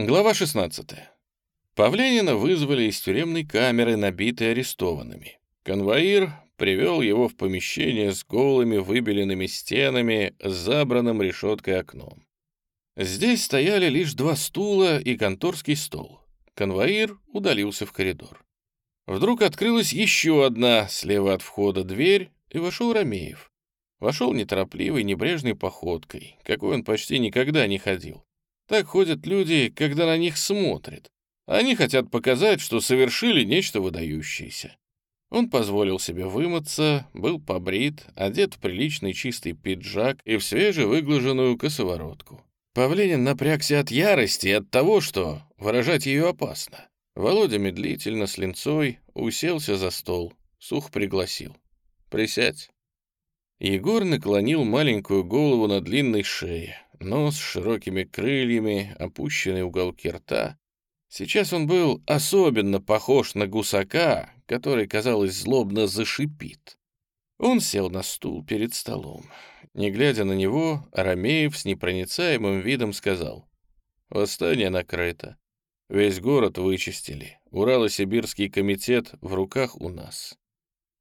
Глава 16. Павленина вызвали из тюремной камеры, набитой арестованными. Конвоир привел его в помещение с голыми выбеленными стенами, с забранным решеткой окном. Здесь стояли лишь два стула и конторский стол. Конвоир удалился в коридор. Вдруг открылась еще одна, слева от входа, дверь, и вошел Ромеев. Вошел неторопливой, небрежной походкой, какой он почти никогда не ходил. Так ходят люди, когда на них смотрят. Они хотят показать, что совершили нечто выдающееся. Он позволил себе вымыться, был побрит, одет в приличный чистый пиджак и в свежевыглаженную косоворотку. Павленин напрягся от ярости и от того, что выражать ее опасно. Володя медлительно с линцой уселся за стол, сух пригласил. «Присядь». Егор наклонил маленькую голову на длинной шее, нос с широкими крыльями, опущенные уголки рта. Сейчас он был особенно похож на гусака, который, казалось, злобно зашипит. Он сел на стул перед столом. Не глядя на него, Арамеев с непроницаемым видом сказал. «Восстание накрыто. Весь город вычистили. Урало-Сибирский комитет в руках у нас.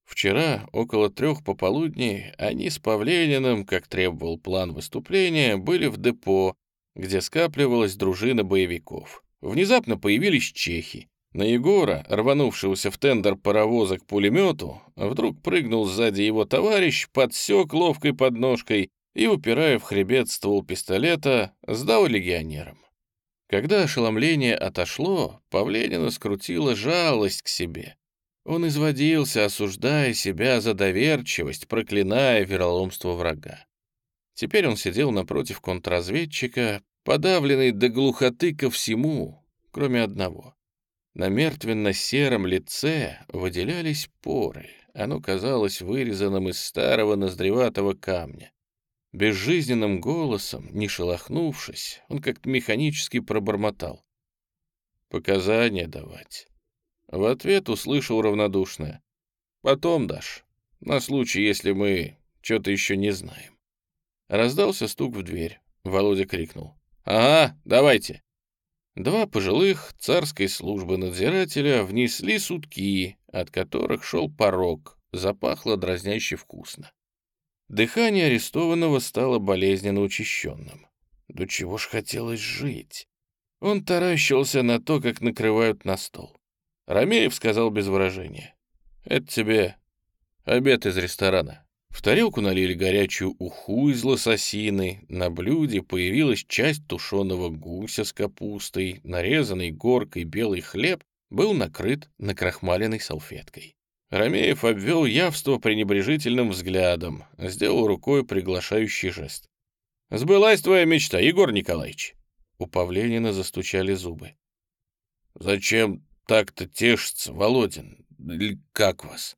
Вчера, около трех пополудни, они с Павлениным, как требовал план выступления, были в депо, где скапливалась дружина боевиков. Внезапно появились чехи. На Егора, рванувшегося в тендер паровоза к пулемету, вдруг прыгнул сзади его товарищ, подсек ловкой подножкой и, упирая в хребет ствол пистолета, сдал легионерам. Когда ошеломление отошло, Павленина скрутила жалость к себе. Он изводился, осуждая себя за доверчивость, проклиная вероломство врага. Теперь он сидел напротив контрразведчика, подавленный до глухоты ко всему, кроме одного. На мертвенно-сером лице выделялись поры, оно казалось вырезанным из старого ноздреватого камня. Безжизненным голосом, не шелохнувшись, он как-то механически пробормотал. «Показания давать. В ответ услышал равнодушное. «Потом дашь, на случай, если мы что-то еще не знаем». Раздался стук в дверь. Володя крикнул. «Ага, давайте». Два пожилых царской службы надзирателя внесли сутки, от которых шел порог, запахло дразняще вкусно. Дыхание арестованного стало болезненно учащенным. До чего ж хотелось жить? Он таращился на то, как накрывают на стол. Ромеев сказал без выражения. «Это тебе обед из ресторана». В тарелку налили горячую уху из лососины, на блюде появилась часть тушеного гуся с капустой, нарезанный горкой белый хлеб был накрыт накрахмаленной салфеткой. Ромеев обвел явство пренебрежительным взглядом, сделал рукой приглашающий жест. «Сбылась твоя мечта, Егор Николаевич!» У Павленина застучали зубы. «Зачем так-то тешится, Володин. Как вас?»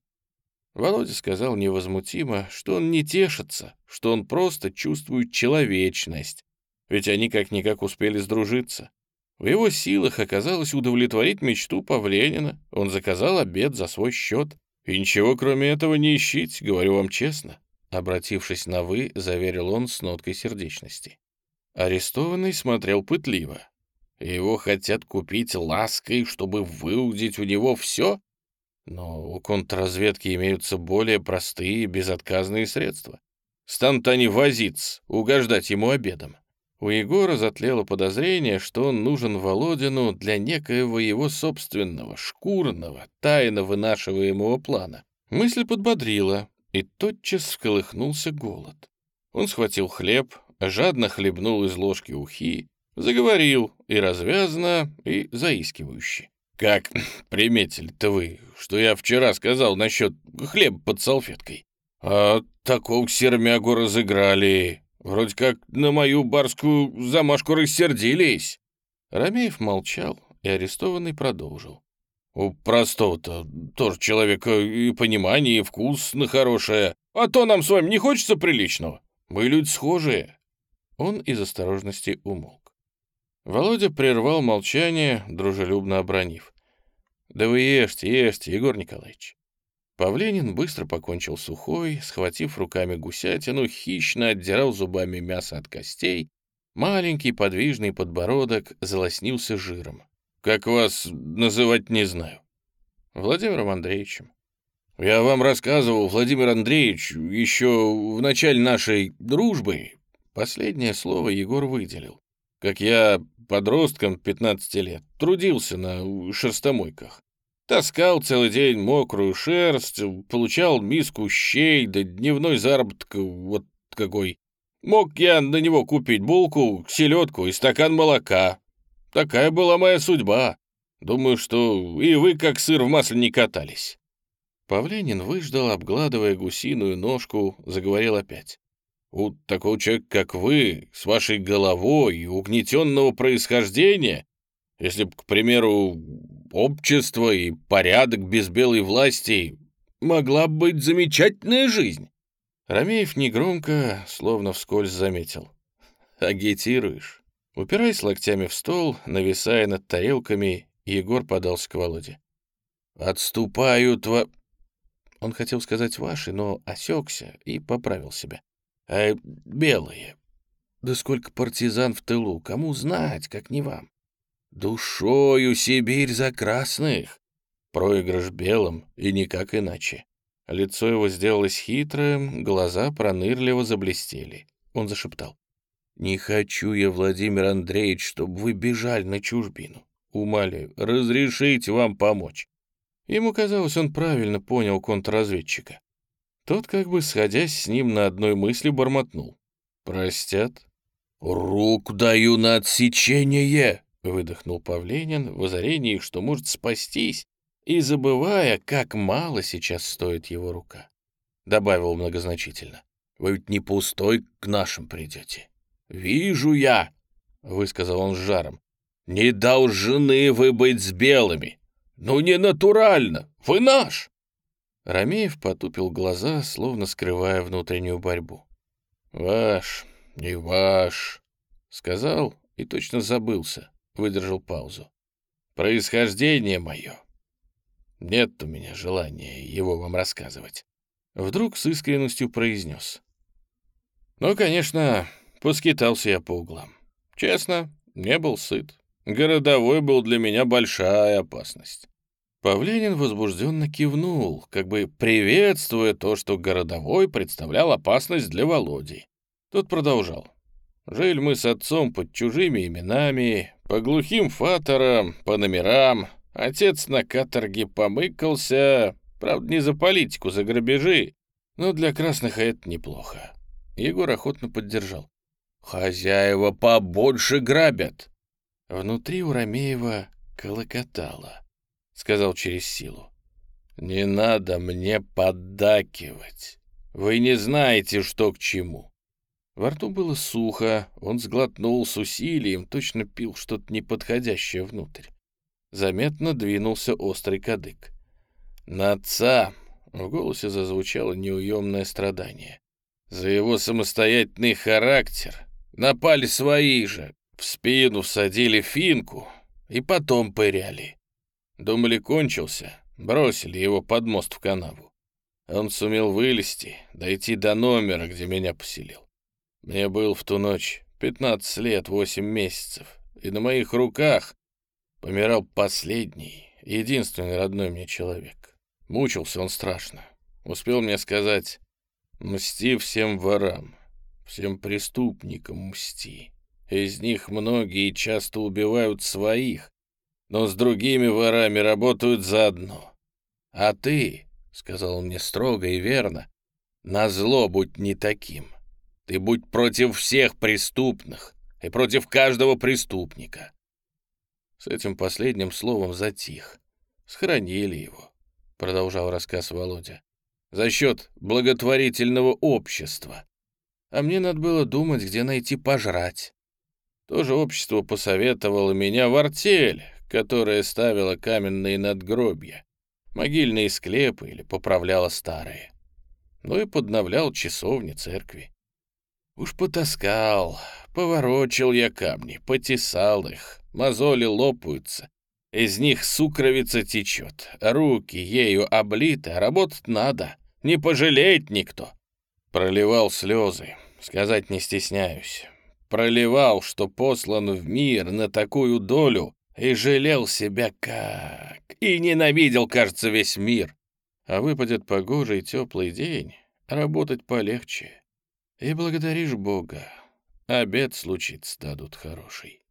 Володя сказал невозмутимо, что он не тешится, что он просто чувствует человечность, ведь они как-никак успели сдружиться. В его силах оказалось удовлетворить мечту Павленина, он заказал обед за свой счет. И ничего кроме этого не ищите, говорю вам честно. Обратившись на «вы», заверил он с ноткой сердечности. Арестованный смотрел пытливо. Его хотят купить лаской, чтобы выудить у него все? Но у контрразведки имеются более простые безотказные средства. Станут они возиться, угождать ему обедом. У Егора затлело подозрение, что он нужен Володину для некоего его собственного, шкурного, тайно вынашиваемого плана. Мысль подбодрила, и тотчас всколыхнулся голод. Он схватил хлеб, жадно хлебнул из ложки ухи, Заговорил и развязно, и заискивающе. «Как приметили-то вы, что я вчера сказал насчет хлеба под салфеткой? А такого сермягу разыграли. Вроде как на мою барскую замашку рассердились». Ромеев молчал, и арестованный продолжил. «У простого-то тоже человека и понимание, и вкус на хорошее. А то нам с вами не хочется приличного. Мы люди схожие». Он из осторожности умолк. Володя прервал молчание, дружелюбно обронив. «Да вы ешьте, ешьте, Егор Николаевич». Павленин быстро покончил сухой, схватив руками гусятину, хищно отдирал зубами мясо от костей, Маленький подвижный подбородок залоснился жиром. «Как вас называть, не знаю». «Владимиром Андреевичем». «Я вам рассказывал, Владимир Андреевич, еще в начале нашей дружбы...» Последнее слово Егор выделил. «Как я подростком 15 лет трудился на шерстомойках. Таскал целый день мокрую шерсть, получал миску щей, да дневной заработок вот какой. Мог я на него купить булку, селедку и стакан молока. Такая была моя судьба. Думаю, что и вы как сыр в масле не катались». Павленин выждал, обгладывая гусиную ножку, заговорил опять. «У такого человека, как вы, с вашей головой и угнетенного происхождения, если бы, к примеру, общество и порядок без белой власти могла быть замечательная жизнь. Ромеев негромко, словно вскользь заметил. «Агитируешь?» Упираясь локтями в стол, нависая над тарелками, Егор подался к Володе. «Отступают во...» Он хотел сказать «ваши», но осекся и поправил себя. «А белые? Да сколько партизан в тылу, кому знать, как не вам?» Душою Сибирь за красных. Проигрыш белым и никак иначе. Лицо его сделалось хитрым, глаза пронырливо заблестели. Он зашептал. «Не хочу я, Владимир Андреевич, чтобы вы бежали на чужбину. Умоляю, разрешите вам помочь». Ему казалось, он правильно понял контрразведчика. Тот, как бы сходясь с ним на одной мысли, бормотнул. «Простят?» «Рук даю на отсечение!» — выдохнул Павленин в озарении, что может спастись, и забывая, как мало сейчас стоит его рука. Добавил многозначительно. «Вы ведь не пустой к нашим придете». «Вижу я», — высказал он с жаром. «Не должны вы быть с белыми. Ну, не натурально. Вы наш». Ромеев потупил глаза, словно скрывая внутреннюю борьбу. «Ваш, не ваш», — сказал и точно забылся, выдержал паузу. «Происхождение мое. Нет у меня желания его вам рассказывать». Вдруг с искренностью произнес. «Ну, конечно, поскитался я по углам. Честно, не был сыт. Городовой был для меня большая опасность». Павленин возбужденно кивнул, как бы приветствуя то, что городовой представлял опасность для Володи. Тот продолжал. Жили мы с отцом под чужими именами, по глухим фаторам, по номерам. Отец на каторге помыкался, правда, не за политику, за грабежи, но для красных это неплохо. Егор охотно поддержал. «Хозяева побольше грабят!» Внутри у Ромеева колокотало, сказал через силу. «Не надо мне поддакивать. Вы не знаете, что к чему. Во рту было сухо, он сглотнул с усилием, точно пил что-то неподходящее внутрь. Заметно двинулся острый кадык. «На отца!» — в голосе зазвучало неуемное страдание. «За его самостоятельный характер напали свои же, в спину всадили финку и потом пыряли. Думали, кончился, бросили его под мост в канаву. Он сумел вылезти, дойти до номера, где меня поселил. Мне был в ту ночь 15 лет 8 месяцев, и на моих руках помирал последний, единственный родной мне человек. Мучился он страшно. Успел мне сказать, мсти всем ворам, всем преступникам мсти. Из них многие часто убивают своих, но с другими ворами работают заодно. А ты, — сказал он мне строго и верно, — назло будь не таким. — ты будь против всех преступных и против каждого преступника. С этим последним словом затих. Схоронили его, продолжал рассказ Володя, за счет благотворительного общества. А мне надо было думать, где найти пожрать. Тоже общество посоветовало меня в артель, которая ставила каменные надгробья, могильные склепы или поправляла старые. Ну и подновлял часовни церкви. Уж потаскал, поворочил я камни, потесал их, мозоли лопаются. Из них сукровица течет, руки ею облиты, а работать надо, не пожалеет никто. Проливал слезы, сказать не стесняюсь. проливал, что послан в мир на такую долю, и жалел себя как, и ненавидел, кажется, весь мир. А выпадет погожий теплый день, работать полегче. И благодаришь Бога, обед случится дадут хороший.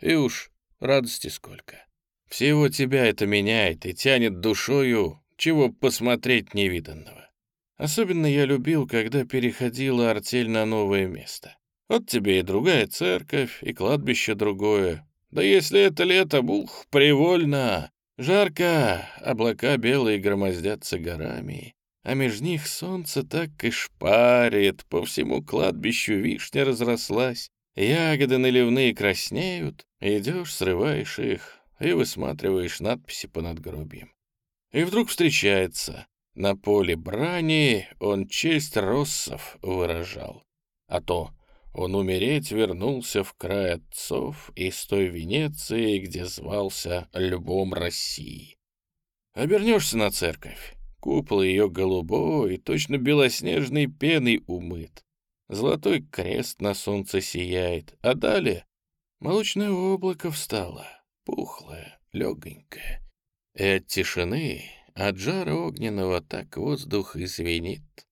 И уж радости сколько. Всего тебя это меняет и тянет душою, чего посмотреть невиданного. Особенно я любил, когда переходила артель на новое место. Вот тебе и другая церковь, и кладбище другое. Да если это лето, бух, привольно. Жарко, облака белые громоздятся горами, а между них солнце так и шпарит, по всему кладбищу вишня разрослась, ягоды наливные краснеют, идешь, срываешь их и высматриваешь надписи по надгробиям. И вдруг встречается. На поле брани он честь россов выражал. А то он умереть вернулся в край отцов из той Венеции, где звался Львом России. Обернешься на церковь. Купол ее голубой, точно белоснежной пеной умыт. Золотой крест на солнце сияет, а далее молочное облако встало, пухлое, легонькое. И от тишины, от жара огненного так воздух извинит.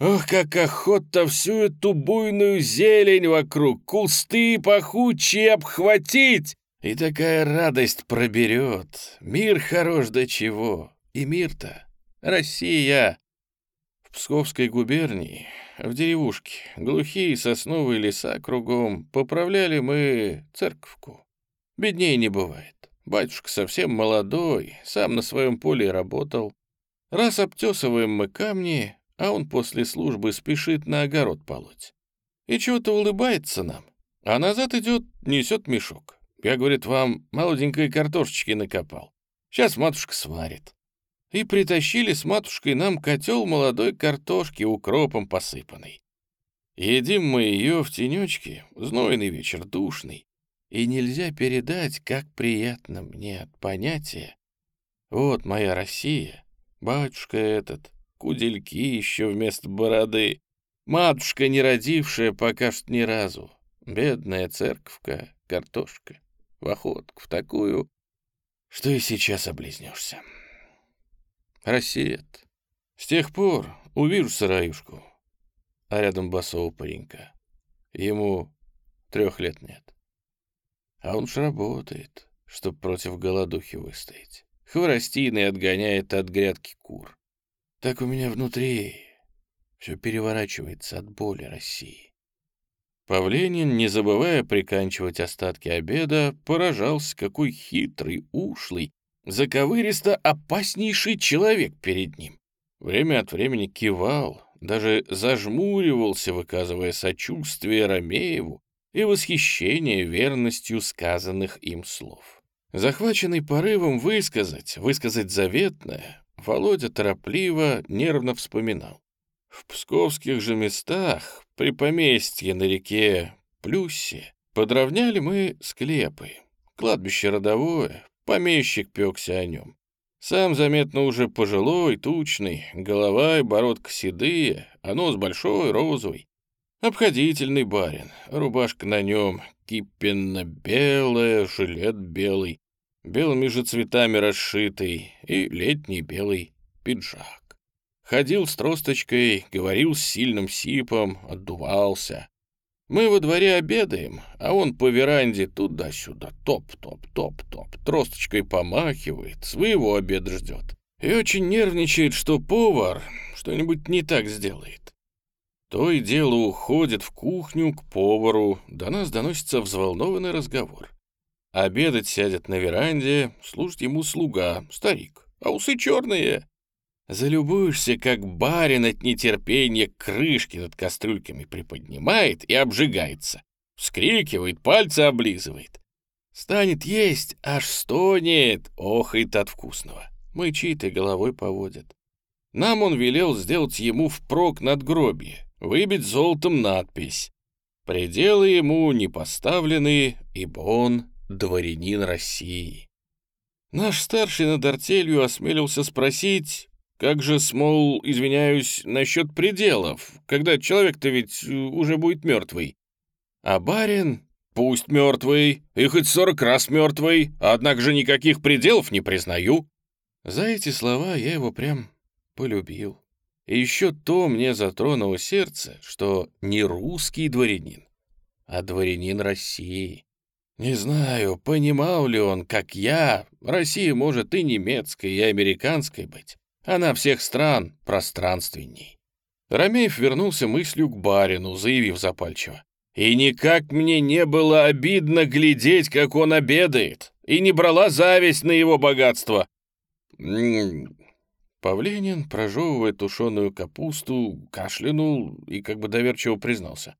Ох, как охота всю эту буйную зелень вокруг, кусты пахучие обхватить! И такая радость проберет. Мир хорош до чего. И мир-то Россия. В Псковской губернии, в деревушке, глухие сосновые леса кругом, поправляли мы церковку. Беднее не бывает. Батюшка совсем молодой, сам на своем поле работал. Раз обтесываем мы камни, а он после службы спешит на огород полоть. И чего-то улыбается нам, а назад идет, несет мешок. Я, говорит, вам молоденькой картошечки накопал. Сейчас матушка сварит. И притащили с матушкой нам котел молодой картошки укропом посыпанной. Едим мы ее в тенечке, знойный вечер, душный. И нельзя передать, как приятно мне от понятия. Вот моя Россия, батюшка этот, кудельки еще вместо бороды. Матушка, не родившая пока что ни разу. Бедная церковка, картошка, в охотку, в такую, что и сейчас облизнешься. Рассеет. С тех пор увижу сараюшку, а рядом басового паренька. Ему трех лет нет. А он ж работает, чтоб против голодухи выстоять. Хворостиной отгоняет от грядки кур. Так у меня внутри все переворачивается от боли России. Павленин, не забывая приканчивать остатки обеда, поражался, какой хитрый, ушлый, заковыристо опаснейший человек перед ним. Время от времени кивал, даже зажмуривался, выказывая сочувствие Ромееву и восхищение верностью сказанных им слов. Захваченный порывом высказать, высказать заветное, Володя торопливо, нервно вспоминал. В псковских же местах, при поместье на реке Плюсе, подровняли мы склепы. Кладбище родовое, помещик пекся о нем. Сам заметно уже пожилой, тучный, голова и бородка седые, а нос большой, розовый. Обходительный барин, рубашка на нем кипенно-белая, жилет белый, белыми же цветами расшитый, и летний белый пиджак. Ходил с тросточкой, говорил с сильным сипом, отдувался. Мы во дворе обедаем, а он по веранде туда-сюда, топ-топ-топ-топ, тросточкой помахивает, своего обеда ждет. И очень нервничает, что повар что-нибудь не так сделает. То и дело уходит в кухню к повару, до нас доносится взволнованный разговор. Обедать сядет на веранде, служит ему слуга, старик, а усы черные. Залюбуешься, как барин от нетерпения крышки над кастрюльками приподнимает и обжигается. Вскрикивает, пальцы облизывает. Станет есть, аж стонет, охает от вкусного. Мычит и головой поводит. Нам он велел сделать ему впрок надгробие, выбить золотом надпись. Пределы ему не поставлены, ибо он дворянин России. Наш старший над артелью осмелился спросить, как же, смол, извиняюсь, насчет пределов, когда человек-то ведь уже будет мертвый. А барин пусть мертвый, и хоть сорок раз мертвый, однако же никаких пределов не признаю. За эти слова я его прям полюбил. И еще то мне затронуло сердце, что не русский дворянин, а дворянин России. Не знаю, понимал ли он, как я, Россия может и немецкой, и американской быть. Она всех стран пространственней. Ромеев вернулся мыслью к барину, заявив запальчиво. И никак мне не было обидно глядеть, как он обедает, и не брала зависть на его богатство. Павленин, прожевывая тушеную капусту, кашлянул и как бы доверчиво признался.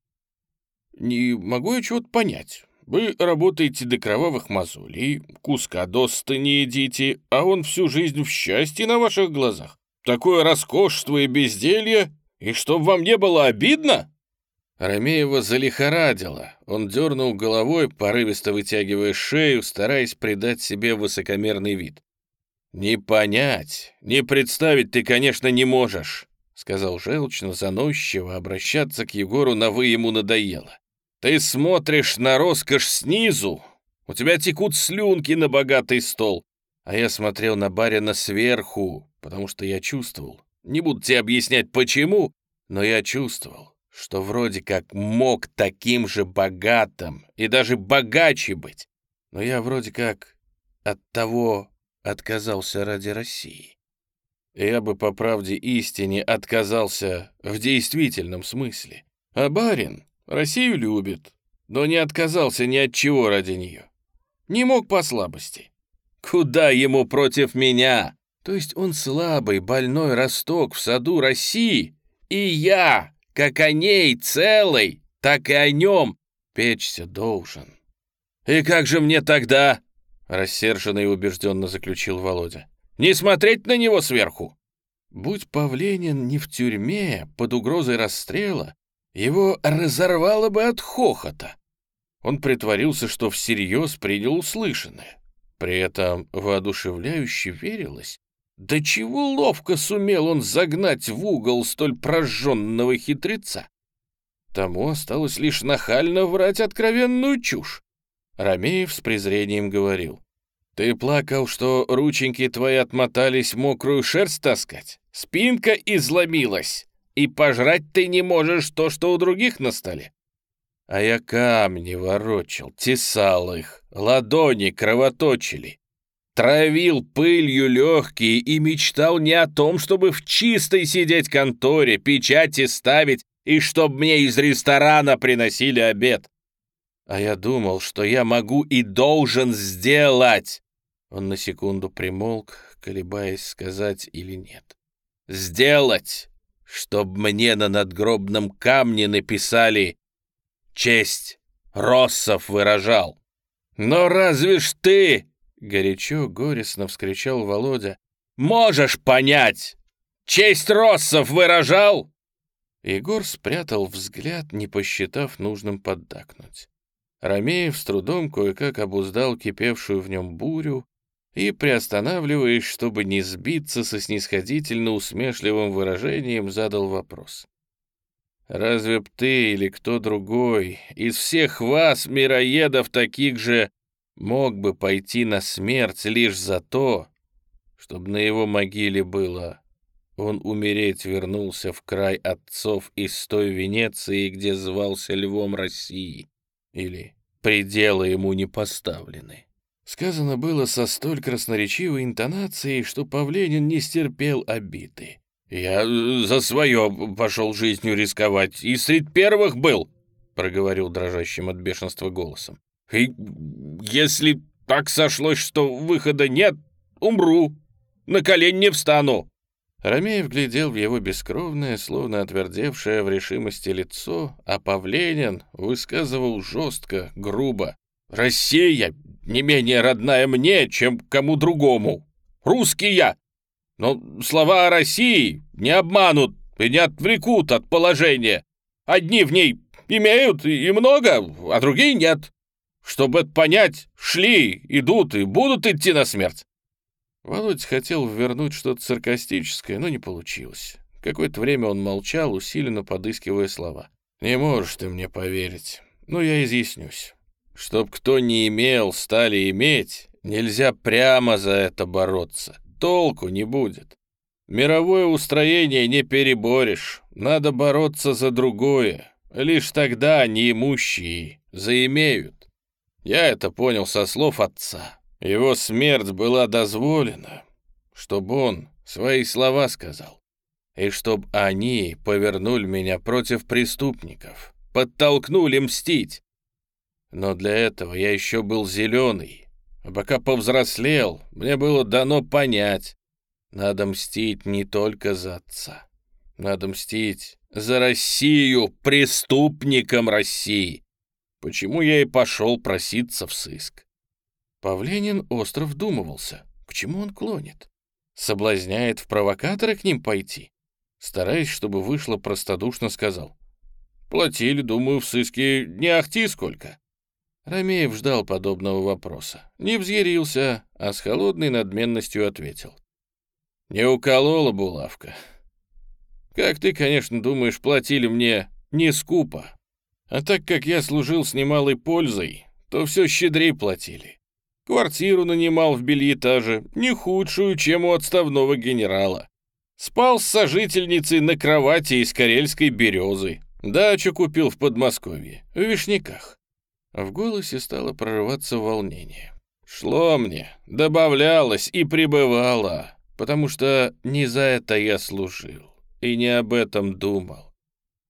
«Не могу я чего-то понять. Вы работаете до кровавых мозолей, куска доста не едите, а он всю жизнь в счастье на ваших глазах. Такое роскошество и безделье, и чтоб вам не было обидно?» Ромеева залихорадила. Он дернул головой, порывисто вытягивая шею, стараясь придать себе высокомерный вид. «Не понять, не представить ты, конечно, не можешь», — сказал желчно, заносчиво, обращаться к Егору на «вы» ему надоело. «Ты смотришь на роскошь снизу, у тебя текут слюнки на богатый стол, а я смотрел на барина сверху, потому что я чувствовал. Не буду тебе объяснять, почему, но я чувствовал, что вроде как мог таким же богатым и даже богаче быть, но я вроде как от того отказался ради России. Я бы, по правде истине, отказался в действительном смысле. А барин Россию любит, но не отказался ни от чего ради нее. Не мог по слабости. Куда ему против меня? То есть он слабый, больной росток в саду России, и я, как о ней целый, так и о нем печься должен. И как же мне тогда Рассерженно и убежденно заключил Володя. «Не смотреть на него сверху!» Будь Павленин не в тюрьме, под угрозой расстрела, его разорвало бы от хохота. Он притворился, что всерьез принял услышанное. При этом воодушевляюще верилось, до чего ловко сумел он загнать в угол столь прожженного хитреца. Тому осталось лишь нахально врать откровенную чушь. Ромеев с презрением говорил. «Ты плакал, что рученьки твои отмотались мокрую шерсть таскать? Спинка изломилась, и пожрать ты не можешь то, что у других на столе. А я камни ворочал, тесал их, ладони кровоточили, травил пылью легкие и мечтал не о том, чтобы в чистой сидеть конторе, печати ставить и чтоб мне из ресторана приносили обед. А я думал, что я могу и должен сделать. Он на секунду примолк, колебаясь, сказать или нет. Сделать, чтоб мне на надгробном камне написали «Честь Россов выражал». «Но разве ж ты, — горячо, горестно вскричал Володя, — можешь понять, честь Россов выражал?» Егор спрятал взгляд, не посчитав нужным поддакнуть. Ромеев с трудом кое-как обуздал кипевшую в нем бурю и, приостанавливаясь, чтобы не сбиться со снисходительно усмешливым выражением, задал вопрос. «Разве б ты или кто другой из всех вас, мироедов таких же, мог бы пойти на смерть лишь за то, чтобы на его могиле было он умереть вернулся в край отцов из той Венеции, где звался львом России?» или пределы ему не поставлены. Сказано было со столь красноречивой интонацией, что Павленин не стерпел обиды. «Я за свое пошел жизнью рисковать, и среди первых был», — проговорил дрожащим от бешенства голосом. «И если так сошлось, что выхода нет, умру, на колени не встану». Ромеев глядел в его бескровное, словно отвердевшее в решимости лицо, а Павленин высказывал жестко, грубо. «Россия не менее родная мне, чем кому другому. Русский я. Но слова о России не обманут и не отвлекут от положения. Одни в ней имеют и много, а другие нет. Чтобы это понять, шли, идут и будут идти на смерть. Володь хотел вернуть что-то саркастическое, но не получилось. Какое-то время он молчал, усиленно подыскивая слова. «Не можешь ты мне поверить. но я изъяснюсь. Чтоб кто не имел, стали иметь, нельзя прямо за это бороться. Толку не будет. Мировое устроение не переборешь, надо бороться за другое. Лишь тогда неимущие заимеют. Я это понял со слов отца. Его смерть была дозволена, чтобы он свои слова сказал, и чтобы они повернули меня против преступников, подтолкнули мстить. Но для этого я еще был зеленый, а пока повзрослел, мне было дано понять, надо мстить не только за отца, надо мстить за Россию, преступникам России. Почему я и пошел проситься в сыск. Павленин остро вдумывался, к чему он клонит. Соблазняет в провокаторы к ним пойти. Стараясь, чтобы вышло, простодушно сказал. Платили, думаю, в сыске не ахти сколько. Ромеев ждал подобного вопроса. Не взъярился, а с холодной надменностью ответил. Не уколола булавка. Как ты, конечно, думаешь, платили мне не скупо. А так как я служил с немалой пользой, то все щедрей платили. Квартиру нанимал в бельетаже, не худшую, чем у отставного генерала. Спал с сожительницей на кровати из карельской березы. Дачу купил в Подмосковье, в Вишняках. В голосе стало прорываться волнение. Шло мне, добавлялось и прибывало, потому что не за это я служил и не об этом думал.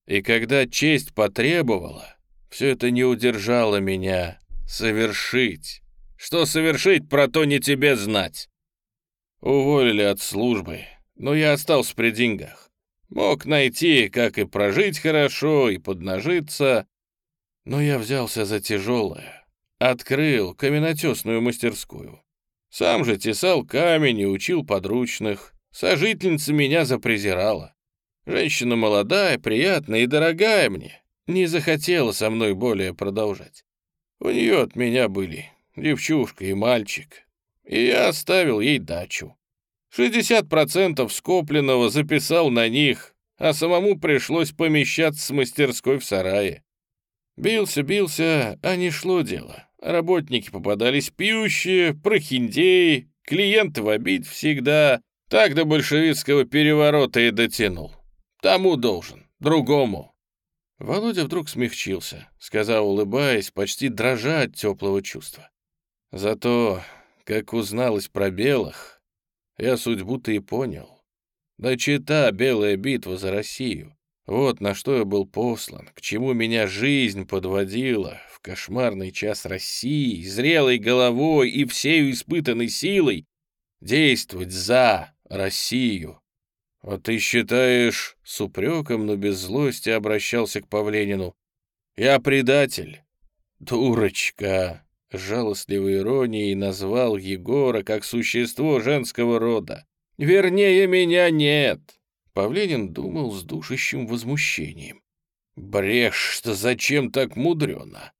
И когда честь потребовала, все это не удержало меня совершить что совершить, про то не тебе знать. Уволили от службы, но я остался при деньгах. Мог найти, как и прожить хорошо, и поднажиться, но я взялся за тяжелое. Открыл каменотесную мастерскую. Сам же тесал камень и учил подручных. Сожительница меня запрезирала. Женщина молодая, приятная и дорогая мне. Не захотела со мной более продолжать. У нее от меня были девчушка и мальчик, и я оставил ей дачу. 60% скопленного записал на них, а самому пришлось помещаться с мастерской в сарае. Бился, бился, а не шло дело. Работники попадались пьющие, прохиндеи, клиенты в обид всегда. Так до большевистского переворота и дотянул. Тому должен, другому. Володя вдруг смягчился, сказал, улыбаясь, почти дрожа от теплого чувства. Зато, как узналось про белых, я судьбу-то и понял. Да чита белая битва за Россию. Вот на что я был послан, к чему меня жизнь подводила в кошмарный час России, зрелой головой и всею испытанной силой действовать за Россию. Вот ты считаешь, с упреком, но без злости обращался к Павленину. Я предатель. Дурочка жалостливой иронией назвал Егора как существо женского рода. «Вернее, меня нет!» Павленин думал с душащим возмущением. «Брешь-то зачем так мудрено?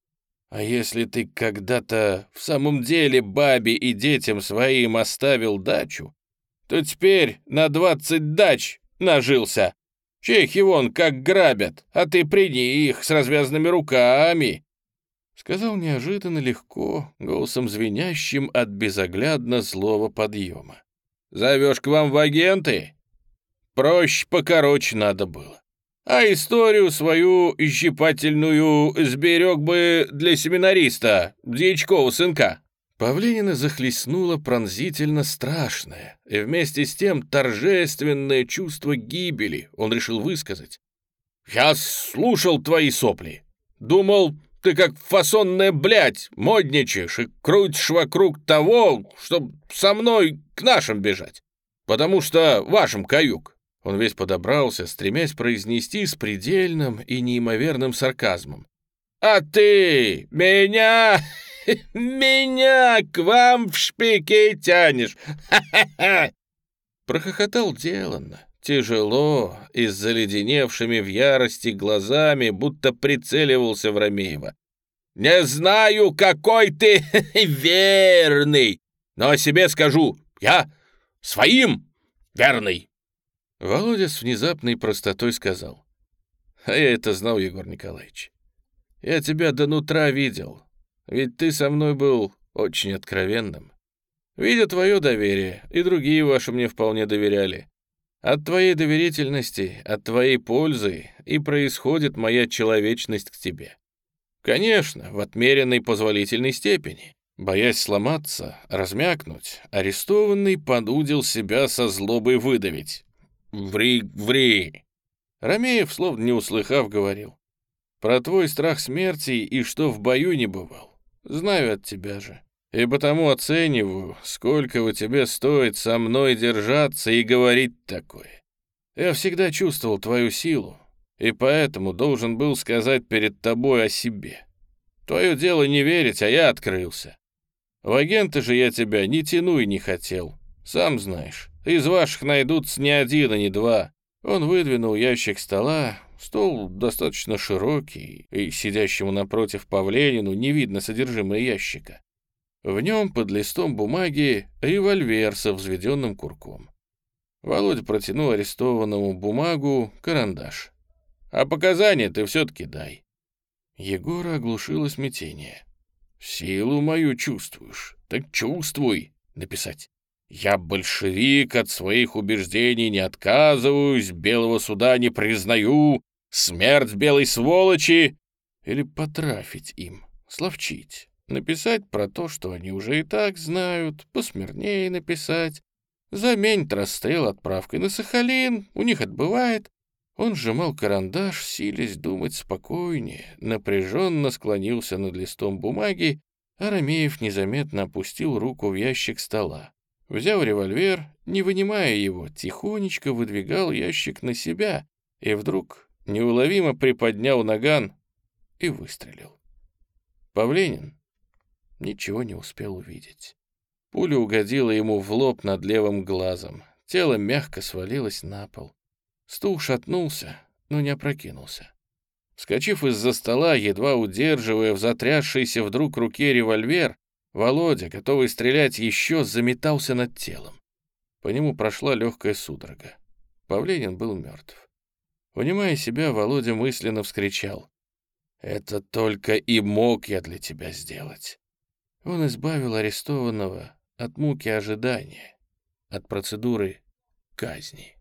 А если ты когда-то в самом деле бабе и детям своим оставил дачу, то теперь на двадцать дач нажился. Чехи вон как грабят, а ты приди их с развязанными руками. Сказал неожиданно легко, голосом звенящим от безоглядно злого подъема. «Зовешь к вам в агенты?» Проще покороче надо было. А историю свою щипательную сберег бы для семинариста, Дьячкова сынка. Павленина захлестнуло пронзительно страшное и вместе с тем торжественное чувство гибели он решил высказать. «Я слушал твои сопли. Думал, ты как фасонная блядь модничаешь и крутишь вокруг того, чтоб со мной к нашим бежать. Потому что вашим каюк». Он весь подобрался, стремясь произнести с предельным и неимоверным сарказмом. «А ты меня, меня к вам в шпике тянешь! Ха-ха-ха!» Прохохотал деланно, Тяжело и с заледеневшими в ярости глазами, будто прицеливался в Ромеева. «Не знаю, какой ты верный, но о себе скажу, я своим верный!» Володя с внезапной простотой сказал. А я это знал, Егор Николаевич. Я тебя до нутра видел, ведь ты со мной был очень откровенным. Видя твое доверие, и другие ваши мне вполне доверяли. От твоей доверительности, от твоей пользы и происходит моя человечность к тебе. Конечно, в отмеренной позволительной степени. Боясь сломаться, размякнуть, арестованный понудил себя со злобой выдавить. «Ври, ври!» Ромеев, словно не услыхав, говорил. «Про твой страх смерти и что в бою не бывал. Знаю от тебя же. И потому оцениваю, сколько у тебя стоит со мной держаться и говорить такое. Я всегда чувствовал твою силу, и поэтому должен был сказать перед тобой о себе. Твое дело не верить, а я открылся. В агенты же я тебя ни тяну и не хотел. Сам знаешь, из ваших найдутся не один, а не два. Он выдвинул ящик стола, стол достаточно широкий, и сидящему напротив Павленину не видно содержимое ящика. В нем под листом бумаги револьвер со взведенным курком. Володя протянул арестованному бумагу, карандаш. «А показания ты все-таки дай». Егора оглушило смятение. Силу мою чувствуешь? Так чувствуй. Написать. Я большевик, от своих убеждений не отказываюсь, белого суда не признаю, смерть белой сволочи. Или потрафить им, словчить. Написать про то, что они уже и так знают, посмирнее написать. Заменить расстрел отправкой на Сахалин, у них отбывает. Он сжимал карандаш, силясь думать спокойнее, напряженно склонился над листом бумаги, а Ромеев незаметно опустил руку в ящик стола. Взяв револьвер, не вынимая его, тихонечко выдвигал ящик на себя и вдруг неуловимо приподнял наган и выстрелил. Павленин ничего не успел увидеть. Пуля угодила ему в лоб над левым глазом. Тело мягко свалилось на пол. Стул шатнулся, но не опрокинулся. Скочив из-за стола, едва удерживая в затрясшейся вдруг руке револьвер, Володя, готовый стрелять еще, заметался над телом. По нему прошла легкая судорога. Павленин был мертв. Понимая себя, Володя мысленно вскричал. «Это только и мог я для тебя сделать». Он избавил арестованного от муки ожидания, от процедуры казни.